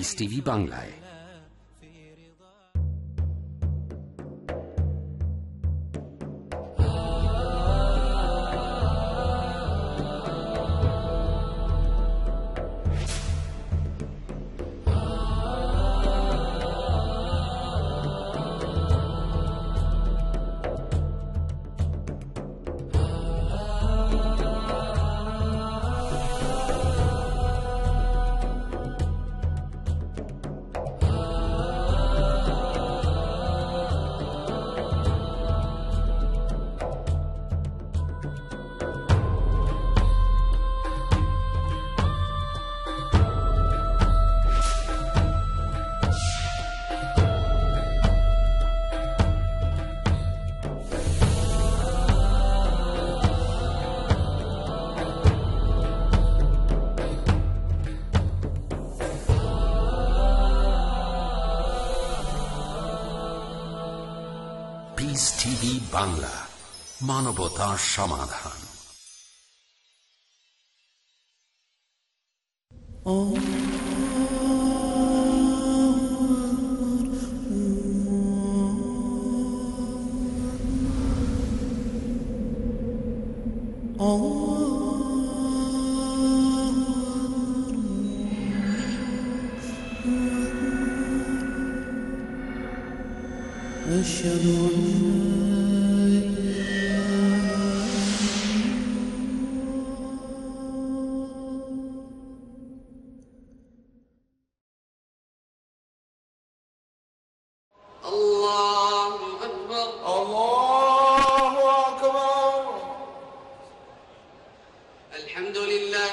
Piece TV বাংলায় বাংলা মানবতা সমাধান।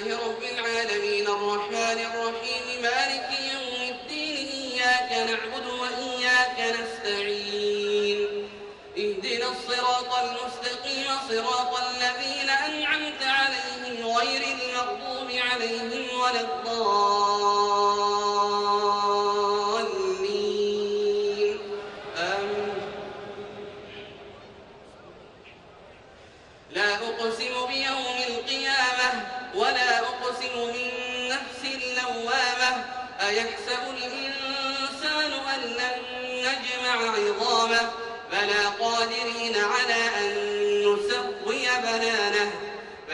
you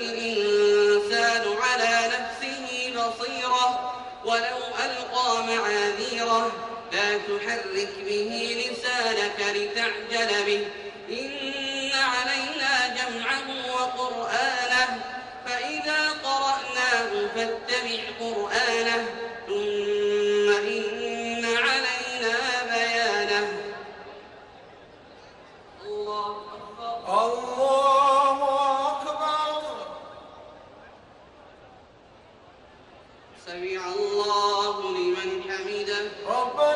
الإنسان على نفسه بصيرة ولو ألقى معاذيره لا تحرك به لسانك لتعجل به. إن الله لمن حمده. ربنا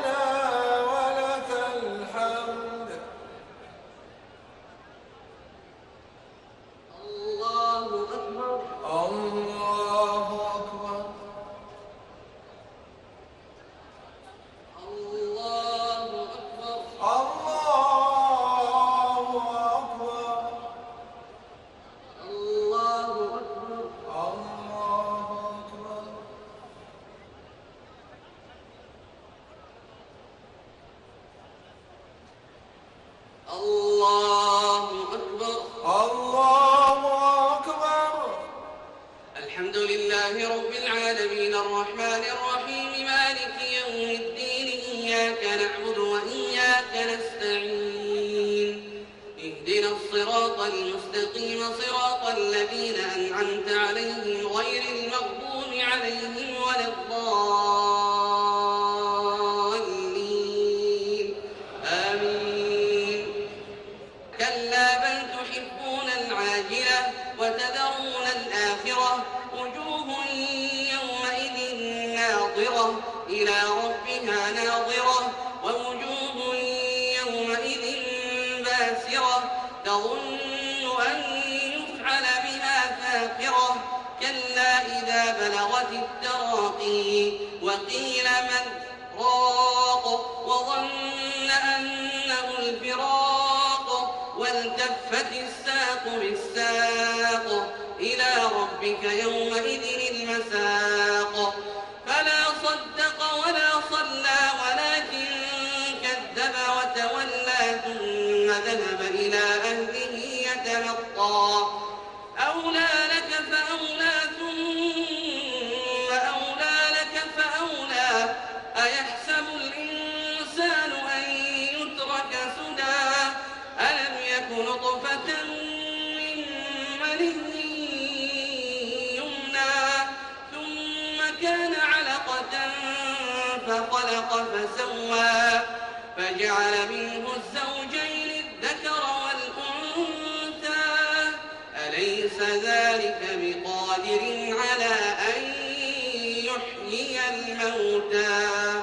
أنعمت عليهم غير المغضوب عليهم ذهب إلى أهله يتمطى أولى لك فأولى ثم أولى لك فأولى. أيحسب الإنسان أن يترك سدى؟ ألم يك نطفة من مني يمنى؟ ثم كان علقة فخلق فسوى. فجعل منه أليس ذلك بقادر على أن يحيي الموتى.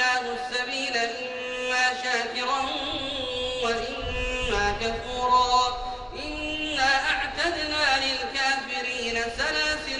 هديناه السبيل إما شاكرا وإما كفورا. إنا أعتدنا للكافرين سلاسل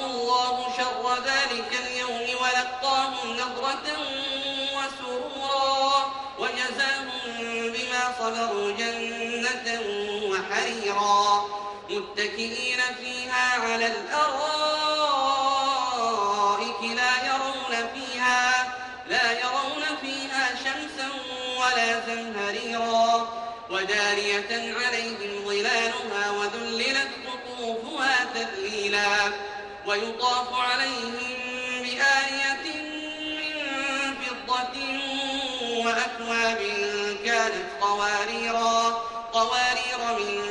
خضرا متكئين فيها على الأرائك لا يرون فيها لا يرون فيها شمسا ولا زمهريرا. ودارية عليهم ظلالها وذللت قطوفها تذليلا. ويطاف عليهم بآية من فضة وأكواب كانت قواريرا قوارير من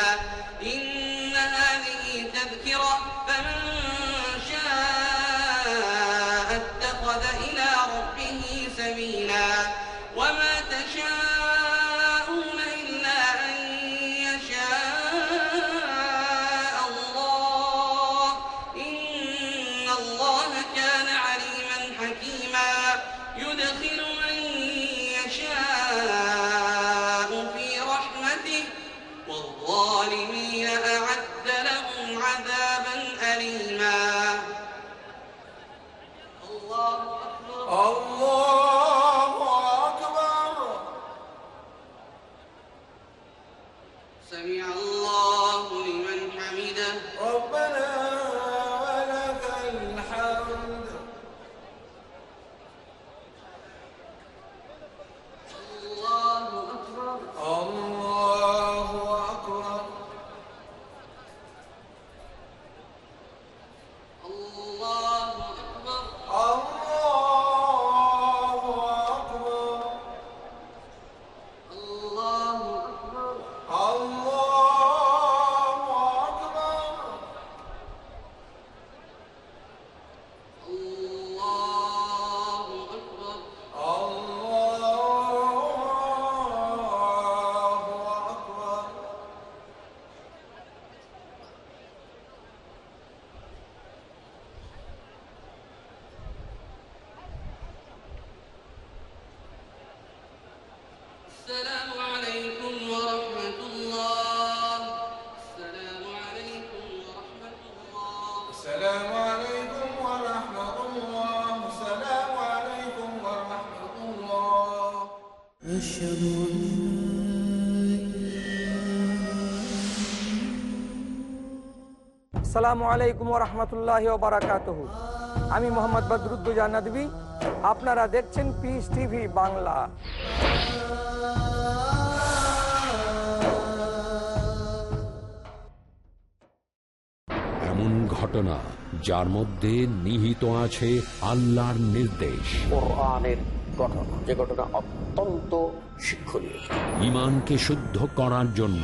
আসসালামু আলাইকুম রহমতুল্লাহ বারাকাত আমি মোহাম্মদ বদরুদ্দুজা নদী আপনারা দেখছেন পিস টিভি বাংলা। এমন ঘটনা যার মধ্যে নিহিত আছে আল্লাহর নির্দেশ। ঘটনা। যে ঘটনা অত্যন্ত শিক্ষণীয়। ইমানকে শুদ্ধ করার জন্য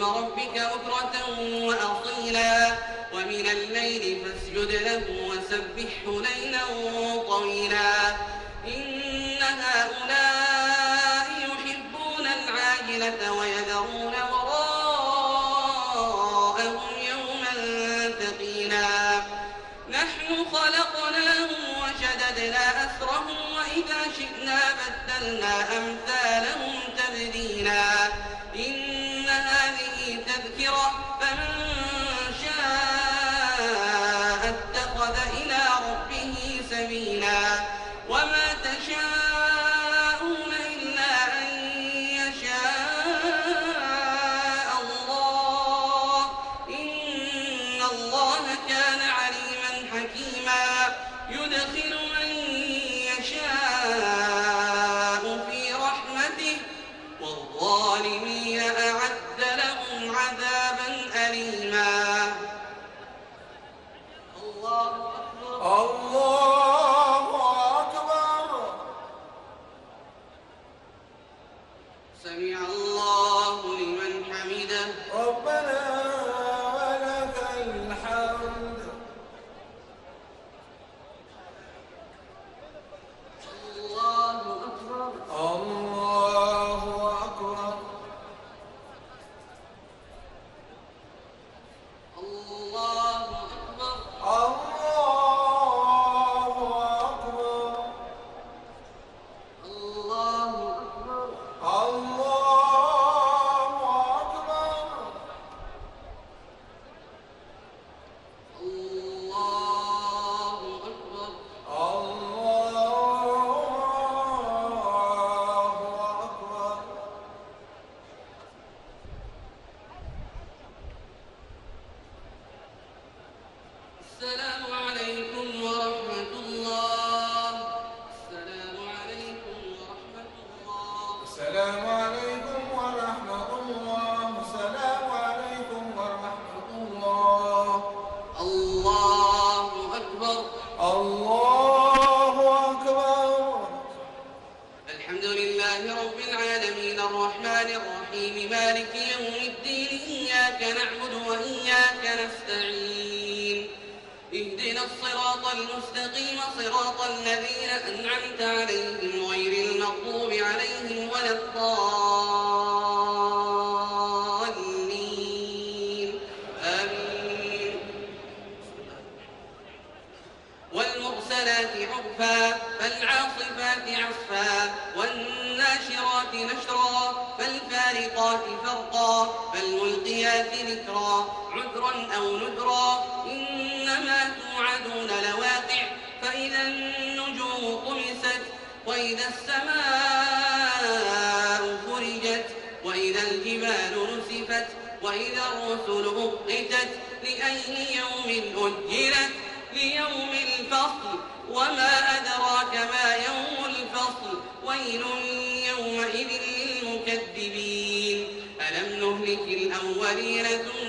اسم ربك بكرة وأصيلا. ومن الليل فاسجد له وسبحه ليلا طويلا. إن هؤلاء يحبون العاجلة ويذرون وراءهم يوما ثقيلا. نحن خلقناهم وشددنا أسرهم وإذا شئنا بدلنا أمثالهم وإذا الرسل أقتت لأي يوم أجلت ليوم الفصل وما أدراك ما يوم الفصل ويل يومئذ للمكذبين. ألم نهلك الأولين ثم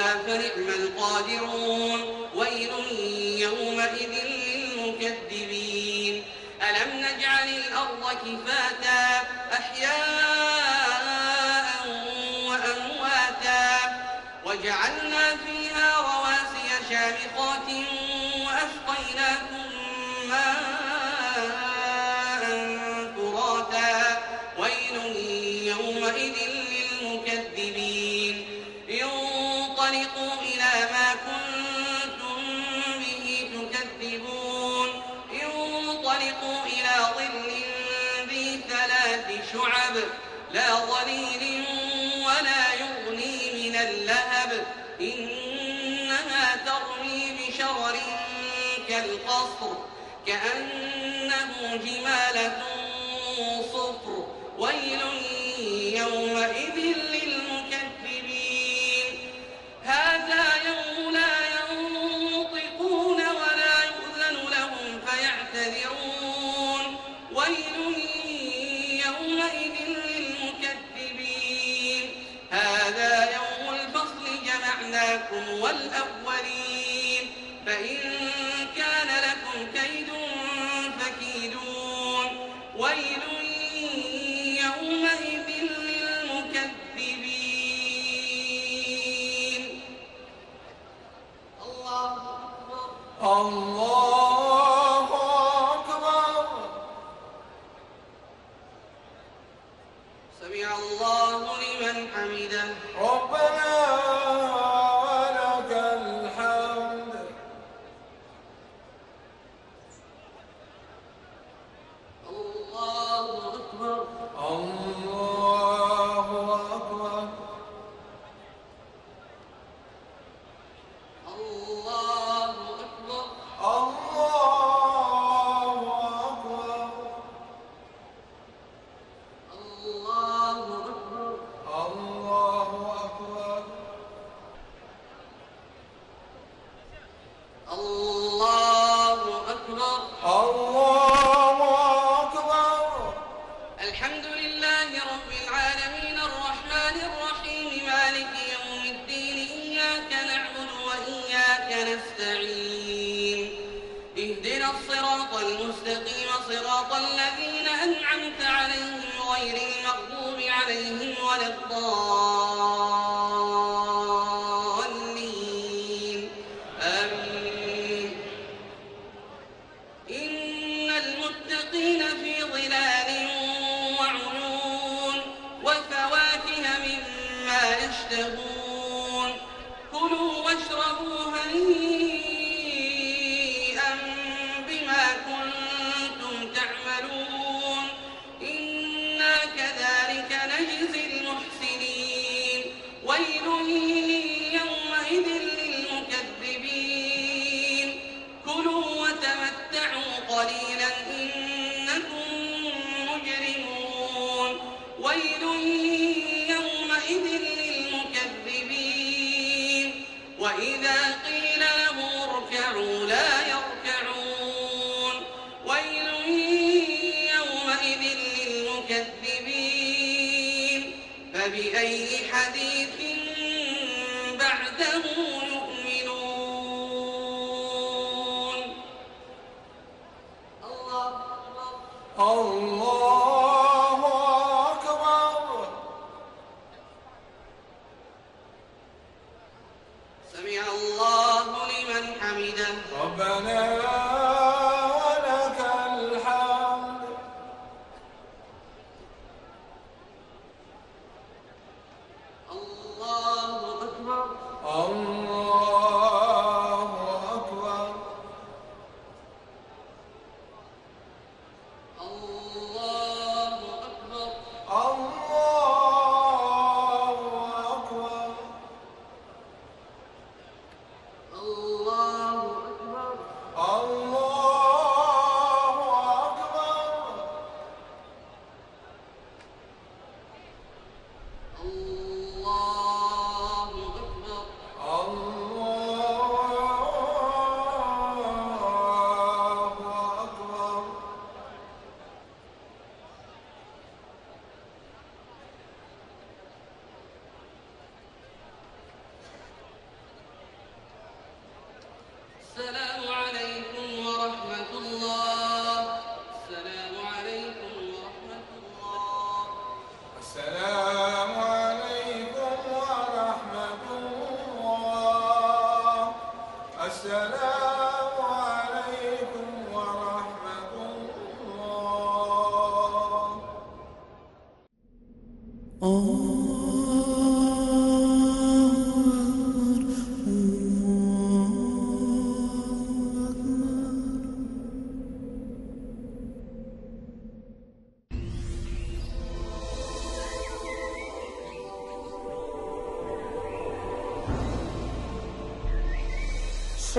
أخذنا فنعم القادرون. ويل يومئذ للمكذبين. ألم نجعل الأرض كفاتا الحق والأولى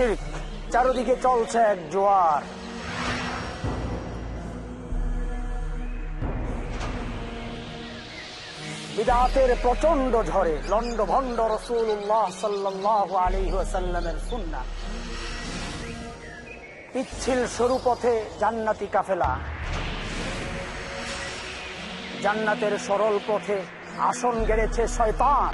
শির্ক চারদিকে চলছে এক জোয়ার। বিদাতের প্রচণ্ড ঝড়ে লন্ড ভন্ড রসুল্লাহ সাল্লাহ আলী সুন্না পিচ্ছিল সরু পথে জান্নাতি কাফেলা। জান্নাতের সরল পথে আসন গেড়েছে শয়তান।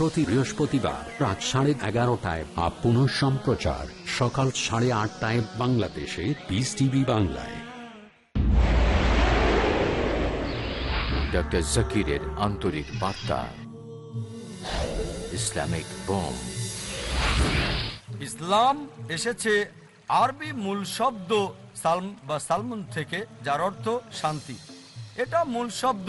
প্রতি বৃহস্পতিবার রাত সাড়ে এগারোটায় বা পুনঃ সম্প্রচার। সকাল সাড়ে আটটায় বাংলাদেশে পিস টিভি বাংলায়। ডক্টর জাকিরের আন্তরিক বার্তা। Islamic bomb. ইসলাম এসেছে আরবি মূল শব্দ সালম বা সালমুন থেকে যার অর্থ শান্তি। এটা মূল শব্দ